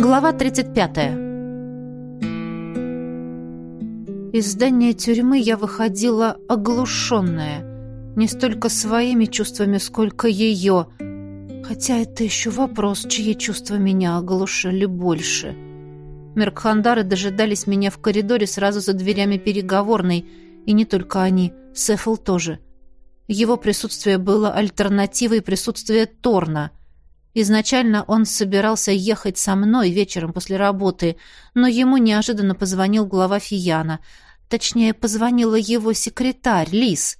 Глава 35. Из здания тюрьмы я выходила оглушенная. Не столько своими чувствами, сколько ее. Хотя это еще вопрос, чьи чувства меня оглушили больше. Меркхандары дожидались меня в коридоре сразу за дверями переговорной. И не только они, Сефл тоже. Его присутствие было альтернативой присутствия Торна — Изначально он собирался ехать со мной вечером после работы, но ему неожиданно позвонил глава Фияна. Точнее, позвонила его секретарь, Лис,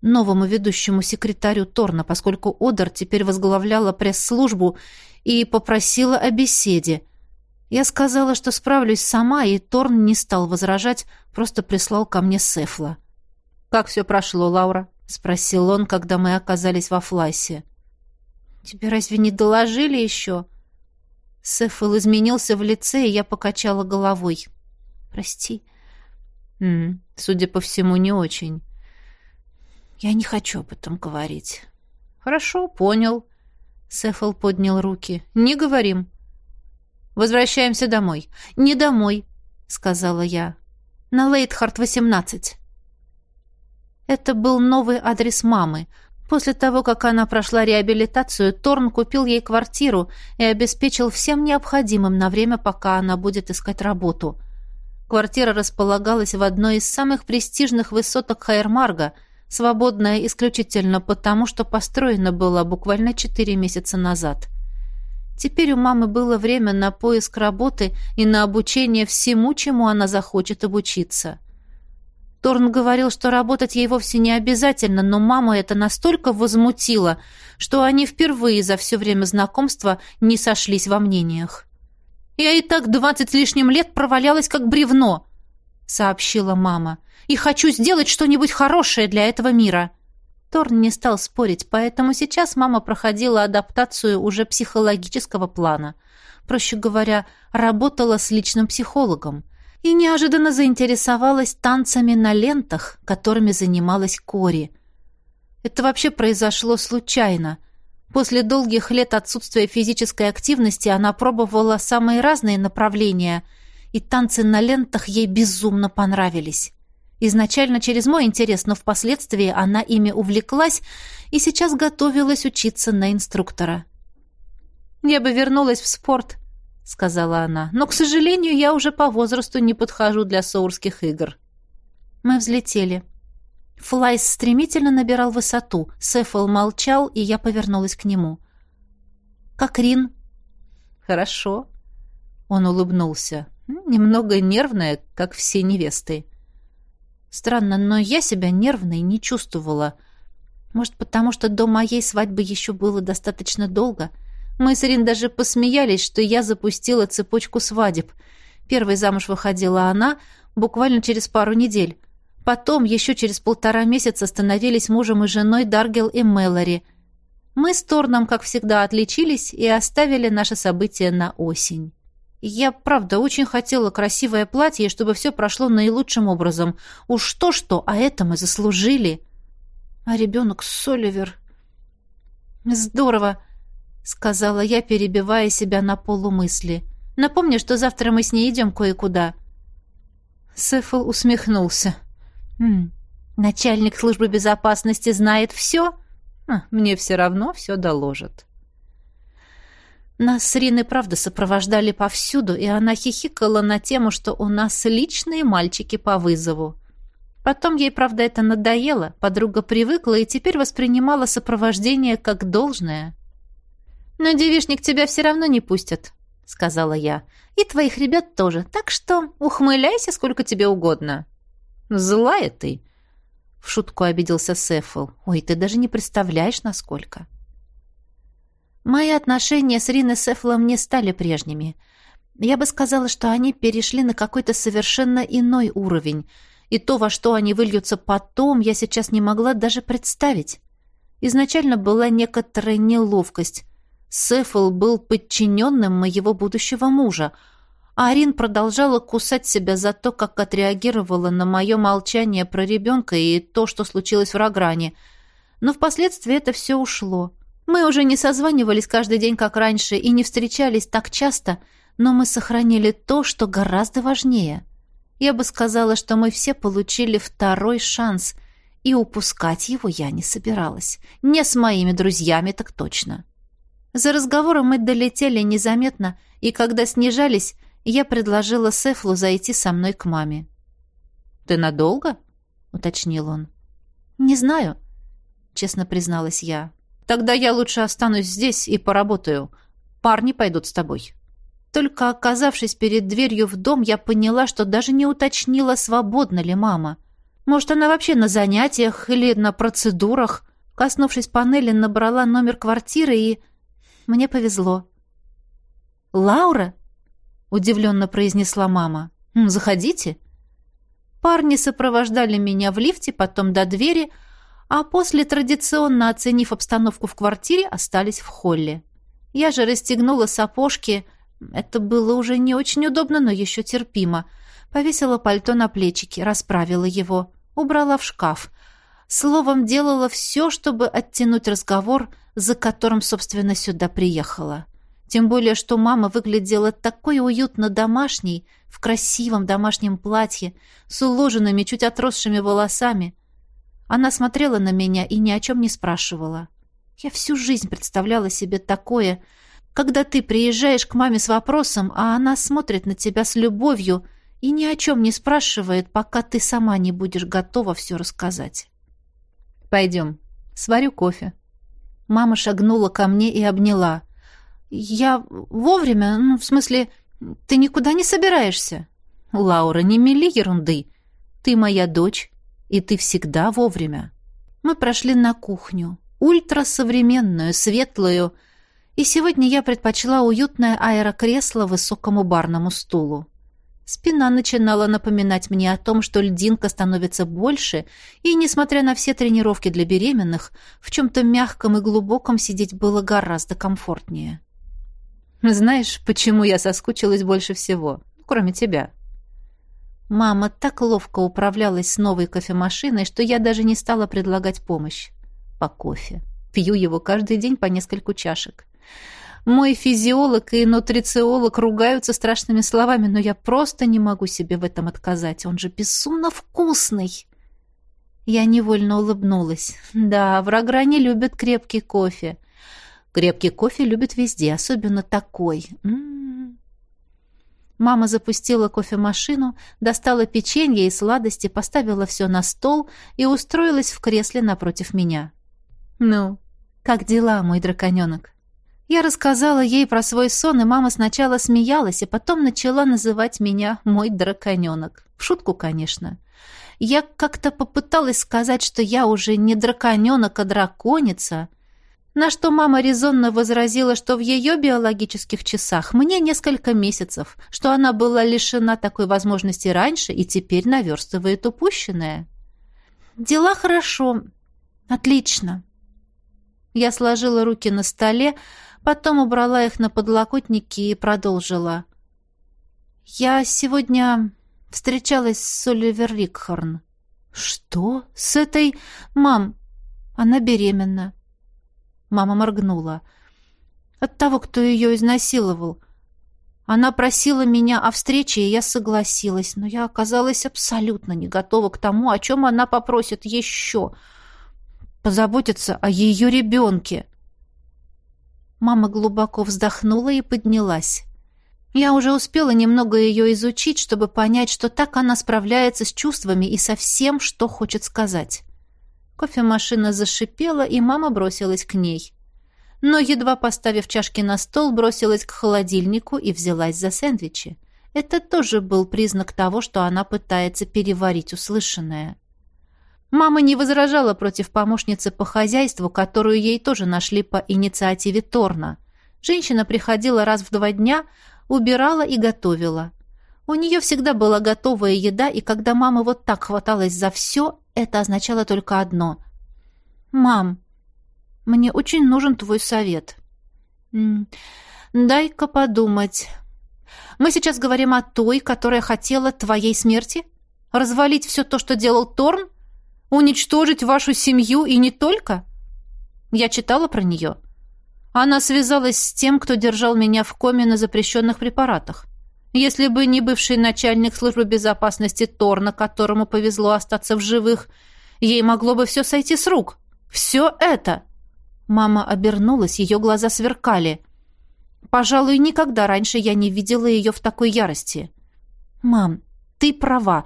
новому ведущему секретарю Торна, поскольку Одар теперь возглавляла пресс-службу и попросила о беседе. Я сказала, что справлюсь сама, и Торн не стал возражать, просто прислал ко мне Сефла. «Как все прошло, Лаура?» — спросил он, когда мы оказались во Флайсе. — «Тебе разве не доложили еще?» Сефл изменился в лице, и я покачала головой. «Прости». М -м, «Судя по всему, не очень». «Я не хочу об этом говорить». «Хорошо, понял». Сефл поднял руки. «Не говорим». «Возвращаемся домой». «Не домой», — сказала я. «На Лейтхарт, 18». Это был новый адрес мамы — После того, как она прошла реабилитацию, Торн купил ей квартиру и обеспечил всем необходимым на время, пока она будет искать работу. Квартира располагалась в одной из самых престижных высоток Хайермарга, свободная исключительно потому, что построена была буквально четыре месяца назад. Теперь у мамы было время на поиск работы и на обучение всему, чему она захочет обучиться. Торн говорил, что работать ей вовсе не обязательно, но маму это настолько возмутило, что они впервые за все время знакомства не сошлись во мнениях. «Я и так двадцать с лишним лет провалялась как бревно», — сообщила мама, «и хочу сделать что-нибудь хорошее для этого мира». Торн не стал спорить, поэтому сейчас мама проходила адаптацию уже психологического плана. Проще говоря, работала с личным психологом и неожиданно заинтересовалась танцами на лентах, которыми занималась Кори. Это вообще произошло случайно. После долгих лет отсутствия физической активности она пробовала самые разные направления, и танцы на лентах ей безумно понравились. Изначально через мой интерес, но впоследствии она ими увлеклась и сейчас готовилась учиться на инструктора. Я бы вернулась в спорт, сказала она. «Но, к сожалению, я уже по возрасту не подхожу для соурских игр». Мы взлетели. Флайс стремительно набирал высоту. Сефл молчал, и я повернулась к нему. «Как Рин?» «Хорошо». Он улыбнулся. «Немного нервная, как все невесты». Странно, но я себя нервной не чувствовала. Может, потому что до моей свадьбы еще было достаточно долго — мы с Ирин даже посмеялись, что я запустила цепочку свадеб. Первой замуж выходила она буквально через пару недель. Потом, еще через полтора месяца, становились мужем и женой Даргел и Мэлори. Мы с Торном, как всегда, отличились и оставили наше событие на осень. Я, правда, очень хотела красивое платье, чтобы все прошло наилучшим образом. Уж то-что, а это мы заслужили. А ребенок Соливер... Здорово сказала я, перебивая себя на полумысли. Напомни, что завтра мы с ней идем кое-куда. Сефл усмехнулся. «М начальник службы безопасности знает все? А, мне все равно все доложат». Нас с Риной, правда, сопровождали повсюду, и она хихикала на тему, что у нас личные мальчики по вызову. Потом ей, правда, это надоело, подруга привыкла и теперь воспринимала сопровождение как должное. «Но девишник тебя все равно не пустят», — сказала я. «И твоих ребят тоже. Так что ухмыляйся сколько тебе угодно». «Злая ты», — в шутку обиделся Сефл. «Ой, ты даже не представляешь, насколько». Мои отношения с Риной Сефлом не стали прежними. Я бы сказала, что они перешли на какой-то совершенно иной уровень, и то, во что они выльются потом, я сейчас не могла даже представить. Изначально была некоторая неловкость, Сефл был подчиненным моего будущего мужа, а Арин продолжала кусать себя за то, как отреагировала на мое молчание про ребенка и то, что случилось в Рогране. Но впоследствии это все ушло. Мы уже не созванивались каждый день, как раньше, и не встречались так часто, но мы сохранили то, что гораздо важнее. Я бы сказала, что мы все получили второй шанс, и упускать его я не собиралась. Не с моими друзьями, так точно. За разговором мы долетели незаметно, и когда снижались, я предложила Сефлу зайти со мной к маме. «Ты надолго?» — уточнил он. «Не знаю», — честно призналась я. «Тогда я лучше останусь здесь и поработаю. Парни пойдут с тобой». Только оказавшись перед дверью в дом, я поняла, что даже не уточнила, свободна ли мама. Может, она вообще на занятиях или на процедурах. Коснувшись панели, набрала номер квартиры и... Мне повезло. «Лаура?» — удивленно произнесла мама. «Заходите». Парни сопровождали меня в лифте, потом до двери, а после, традиционно оценив обстановку в квартире, остались в холле. Я же расстегнула сапожки — это было уже не очень удобно, но еще терпимо. Повесила пальто на плечики, расправила его, убрала в шкаф. Словом, делала все, чтобы оттянуть разговор, за которым, собственно, сюда приехала. Тем более, что мама выглядела такой уютно домашней, в красивом домашнем платье, с уложенными, чуть отросшими волосами. Она смотрела на меня и ни о чем не спрашивала. Я всю жизнь представляла себе такое — когда ты приезжаешь к маме с вопросом, а она смотрит на тебя с любовью и ни о чем не спрашивает, пока ты сама не будешь готова все рассказать. «Пойдем, сварю кофе». Мама шагнула ко мне и обняла. «Я вовремя? Ну, в смысле, ты никуда не собираешься?» «Лаура, не мели ерунды. Ты моя дочь, и ты всегда вовремя». Мы прошли на кухню. Ультрасовременную, светлую, и сегодня я предпочла уютное аэрокресло высокому барному стулу. Спина начинала напоминать мне о том, что льдинка становится больше, и, несмотря на все тренировки для беременных, в чем-то мягком и глубоком сидеть было гораздо комфортнее. «Знаешь, почему я соскучилась больше всего? Кроме тебя». Мама так ловко управлялась с новой кофемашиной, что я даже не стала предлагать помощь. По кофе. Пью его каждый день по нескольку чашек. Мой физиолог и нутрициолог ругаются страшными словами, но я просто не могу себе в этом отказать. Он же безумно вкусный. Я невольно улыбнулась. Да, врага не любят крепкий кофе. Крепкий кофе любят везде, особенно такой. М -м -м. Мама запустила кофемашину, достала печенье и сладости, поставила все на стол и устроилась в кресле напротив меня. «Ну, как дела, мой драконёнок?» Я рассказала ей про свой сон, и мама сначала смеялась, а потом начала называть меня «мой драконёнок». В шутку, конечно. Я как-то попыталась сказать, что я уже не драконёнок, а драконица, на что мама резонно возразила, что в ее биологических часах мне несколько месяцев, что она была лишена такой возможности раньше и теперь наверстывает упущенное. «Дела хорошо. Отлично». Я сложила руки на столе, Потом убрала их на подлокотники и продолжила. «Я сегодня встречалась с Оливер Рикхорн». «Что? С этой... Мам, она беременна». Мама моргнула. «От того, кто ее изнасиловал. Она просила меня о встрече, и я согласилась, но я оказалась абсолютно не готова к тому, о чем она попросит еще. Позаботиться о ее ребенке». Мама глубоко вздохнула и поднялась. Я уже успела немного ее изучить, чтобы понять, что так она справляется с чувствами и со всем, что хочет сказать. Кофемашина зашипела, и мама бросилась к ней. Но, едва поставив чашки на стол, бросилась к холодильнику и взялась за сэндвичи. Это тоже был признак того, что она пытается переварить услышанное. Мама не возражала против помощницы по хозяйству, которую ей тоже нашли по инициативе Торна. Женщина приходила раз в два дня, убирала и готовила. У нее всегда была готовая еда, и когда мама вот так хваталась за все, это означало только одно. «Мам, мне очень нужен твой совет». «Дай-ка подумать. Мы сейчас говорим о той, которая хотела твоей смерти? Развалить все то, что делал Торн?» Уничтожить вашу семью и не только? Я читала про нее. Она связалась с тем, кто держал меня в коме на запрещенных препаратах. Если бы не бывший начальник службы безопасности Торна, которому повезло остаться в живых, ей могло бы все сойти с рук. Все это. Мама обернулась, ее глаза сверкали. Пожалуй, никогда раньше я не видела ее в такой ярости. «Мам, ты права.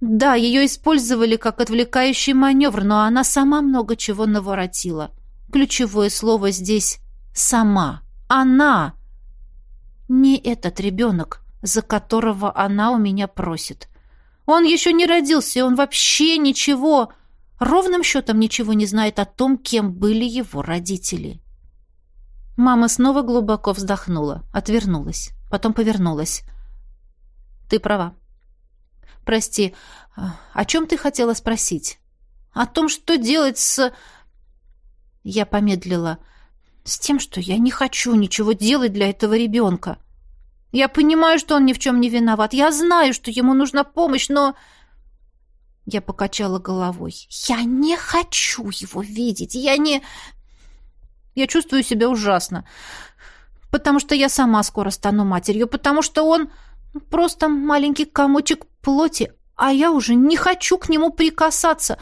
Да, ее использовали как отвлекающий маневр, но она сама много чего наворотила. Ключевое слово здесь «сама». Она! Не этот ребенок, за которого она у меня просит. Он еще не родился, и он вообще ничего, ровным счетом ничего не знает о том, кем были его родители. Мама снова глубоко вздохнула, отвернулась, потом повернулась. «Ты права. Прости, о чем ты хотела спросить? О том, что делать с...» Я помедлила. «С тем, что я не хочу ничего делать для этого ребенка. Я понимаю, что он ни в чем не виноват. Я знаю, что ему нужна помощь, но...» Я покачала головой. «Я не хочу его видеть. Я не...» Я чувствую себя ужасно. Потому что я сама скоро стану матерью. Потому что он просто маленький комочек плоти, а я уже не хочу к нему прикасаться.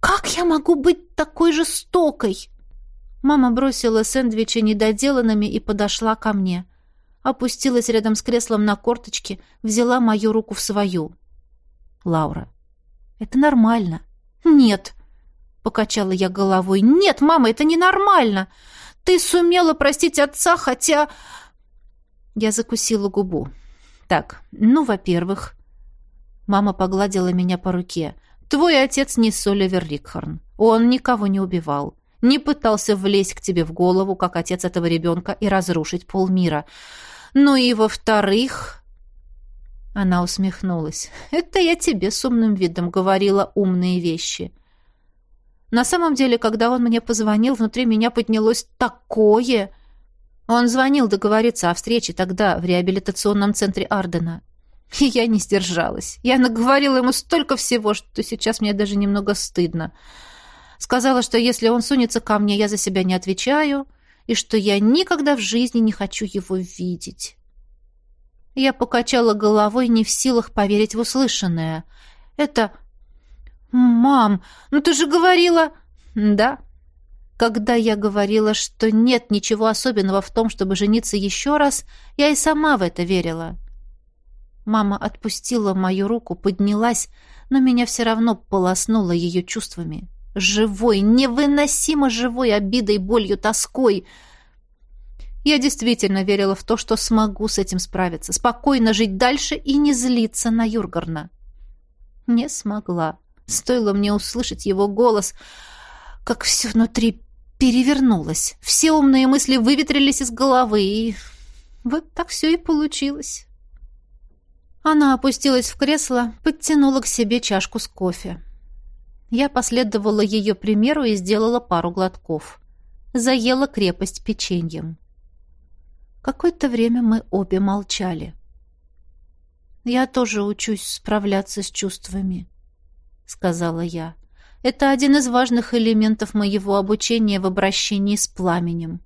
Как я могу быть такой жестокой? Мама бросила сэндвичи недоделанными и подошла ко мне. Опустилась рядом с креслом на корточки, взяла мою руку в свою. Лаура, это нормально. Нет, покачала я головой. Нет, мама, это ненормально. Ты сумела простить отца, хотя я закусила губу. Так, ну, во-первых, Мама погладила меня по руке. «Твой отец не Соливер Рикхорн. Он никого не убивал. Не пытался влезть к тебе в голову, как отец этого ребенка, и разрушить полмира. Ну и во-вторых...» Она усмехнулась. «Это я тебе с умным видом говорила умные вещи». На самом деле, когда он мне позвонил, внутри меня поднялось такое... Он звонил договориться о встрече тогда в реабилитационном центре Ардена. И я не сдержалась. Я наговорила ему столько всего, что сейчас мне даже немного стыдно. Сказала, что если он сунется ко мне, я за себя не отвечаю, и что я никогда в жизни не хочу его видеть. Я покачала головой, не в силах поверить в услышанное. Это... «Мам, ну ты же говорила...» «Да». Когда я говорила, что нет ничего особенного в том, чтобы жениться еще раз, я и сама в это верила. Мама отпустила мою руку, поднялась, но меня все равно полоснуло ее чувствами. Живой, невыносимо живой обидой, болью, тоской. Я действительно верила в то, что смогу с этим справиться, спокойно жить дальше и не злиться на Юргарна. Не смогла. Стоило мне услышать его голос, как все внутри перевернулось. Все умные мысли выветрились из головы, и вот так все и получилось. Она опустилась в кресло, подтянула к себе чашку с кофе. Я последовала ее примеру и сделала пару глотков. Заела крепость печеньем. Какое-то время мы обе молчали. «Я тоже учусь справляться с чувствами», — сказала я. «Это один из важных элементов моего обучения в обращении с пламенем.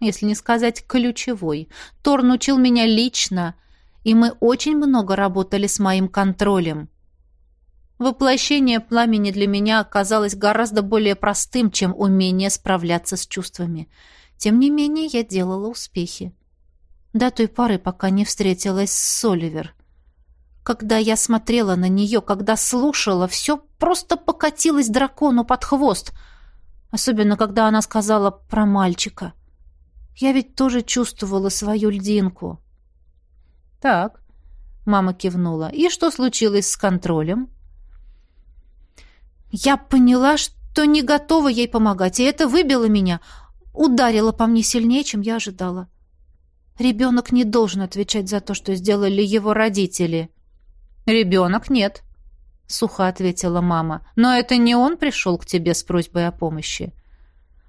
Если не сказать ключевой. Торн учил меня лично — и мы очень много работали с моим контролем. Воплощение пламени для меня оказалось гораздо более простым, чем умение справляться с чувствами. Тем не менее, я делала успехи. До той поры, пока не встретилась с Соливер. Когда я смотрела на нее, когда слушала, все просто покатилось дракону под хвост. Особенно, когда она сказала про мальчика. Я ведь тоже чувствовала свою льдинку. «Так», — мама кивнула. «И что случилось с контролем?» «Я поняла, что не готова ей помогать, и это выбило меня, ударило по мне сильнее, чем я ожидала. Ребенок не должен отвечать за то, что сделали его родители». «Ребенок нет», — сухо ответила мама. «Но это не он пришел к тебе с просьбой о помощи.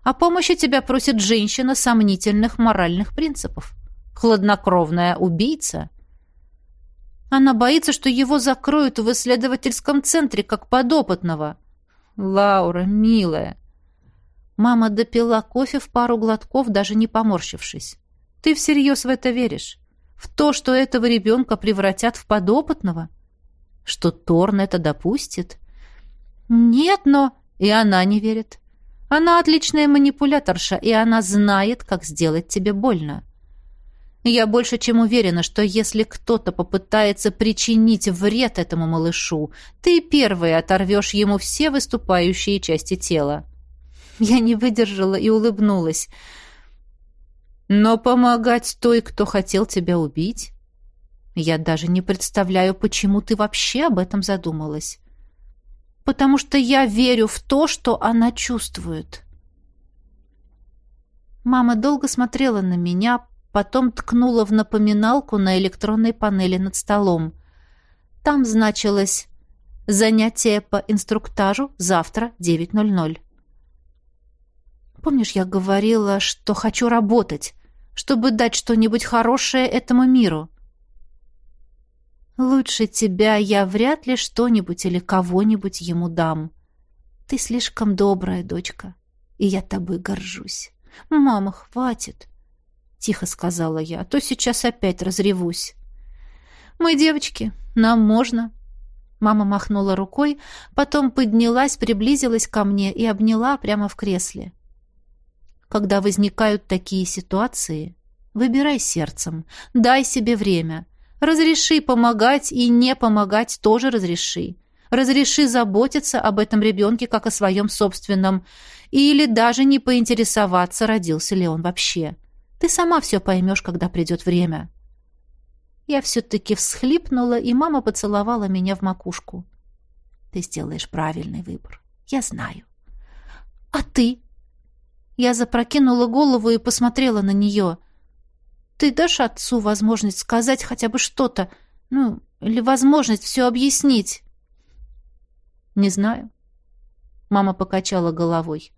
О помощи тебя просит женщина сомнительных моральных принципов. Хладнокровная убийца». Она боится, что его закроют в исследовательском центре как подопытного. Лаура, милая. Мама допила кофе в пару глотков, даже не поморщившись. «Ты всерьез в это веришь? В то, что этого ребенка превратят в подопытного? Что Торн это допустит?» «Нет, но...» И она не верит. Она отличная манипуляторша, и она знает, как сделать тебе больно. Я больше чем уверена, что если кто-то попытается причинить вред этому малышу, ты первый оторвешь ему все выступающие части тела. Я не выдержала и улыбнулась. Но помогать той, кто хотел тебя убить? Я даже не представляю, почему ты вообще об этом задумалась. Потому что я верю в то, что она чувствует. Мама долго смотрела на меня, потом ткнула в напоминалку на электронной панели над столом. Там значилось «Занятие по инструктажу завтра 9.00». Помнишь, я говорила, что хочу работать, чтобы дать что-нибудь хорошее этому миру? Лучше тебя я вряд ли что-нибудь или кого-нибудь ему дам. Ты слишком добрая, дочка, и я тобой горжусь. Мама, хватит, тихо сказала я, а то сейчас опять разревусь. Мы девочки, нам можно. Мама махнула рукой, потом поднялась, приблизилась ко мне и обняла прямо в кресле. Когда возникают такие ситуации, выбирай сердцем, дай себе время. Разреши помогать и не помогать тоже разреши. Разреши заботиться об этом ребенке как о своем собственном, или даже не поинтересоваться, родился ли он вообще. Ты сама все поймешь, когда придет время. Я все-таки всхлипнула, и мама поцеловала меня в макушку. Ты сделаешь правильный выбор. Я знаю. А ты? Я запрокинула голову и посмотрела на нее. «Ты дашь отцу возможность сказать хотя бы что-то? Ну, или возможность все объяснить?» «Не знаю». Мама покачала головой.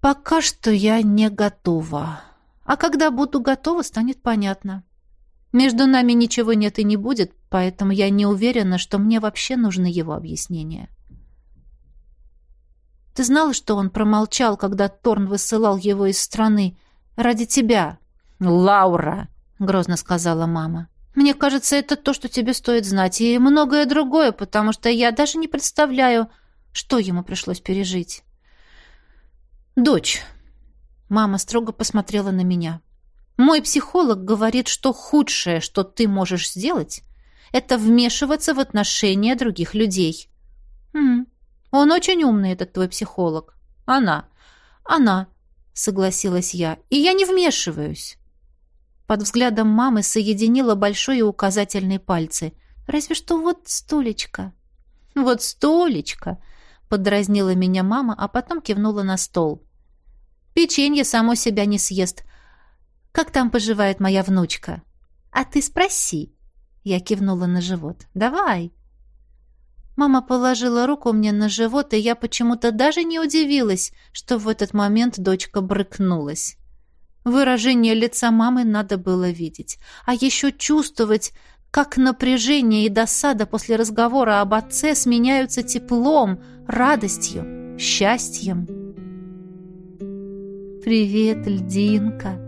«Пока что я не готова. А когда буду готова, станет понятно. Между нами ничего нет и не будет, поэтому я не уверена, что мне вообще нужны его объяснения». Ты знала, что он промолчал, когда Торн высылал его из страны? Ради тебя. Лаура, грозно сказала мама. Мне кажется, это то, что тебе стоит знать, и многое другое, потому что я даже не представляю, что ему пришлось пережить. Дочь. Мама строго посмотрела на меня. Мой психолог говорит, что худшее, что ты можешь сделать, это вмешиваться в отношения других людей. Хм, он очень умный, этот твой психолог. Она. Она, согласилась я. И я не вмешиваюсь. Под взглядом мамы соединила большой и указательный пальцы. Разве что вот столечко. Вот столечко, подразнила меня мама, а потом кивнула на стол. Печенье само себя не съест. Как там поживает моя внучка? А ты спроси. Я кивнула на живот. Давай. Мама положила руку мне на живот, и я почему-то даже не удивилась, что в этот момент дочка брыкнулась. Выражение лица мамы надо было видеть, а еще чувствовать, как напряжение и досада после разговора об отце сменяются теплом, радостью, счастьем. «Привет, льдинка!»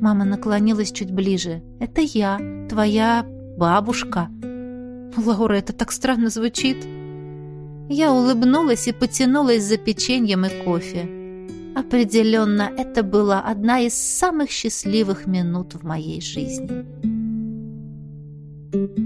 Мама наклонилась чуть ближе. «Это я, твоя бабушка». Лаура, это так странно звучит. Я улыбнулась и потянулась за печеньем и кофе. Определенно, это была одна из самых счастливых минут в моей жизни. Thank you.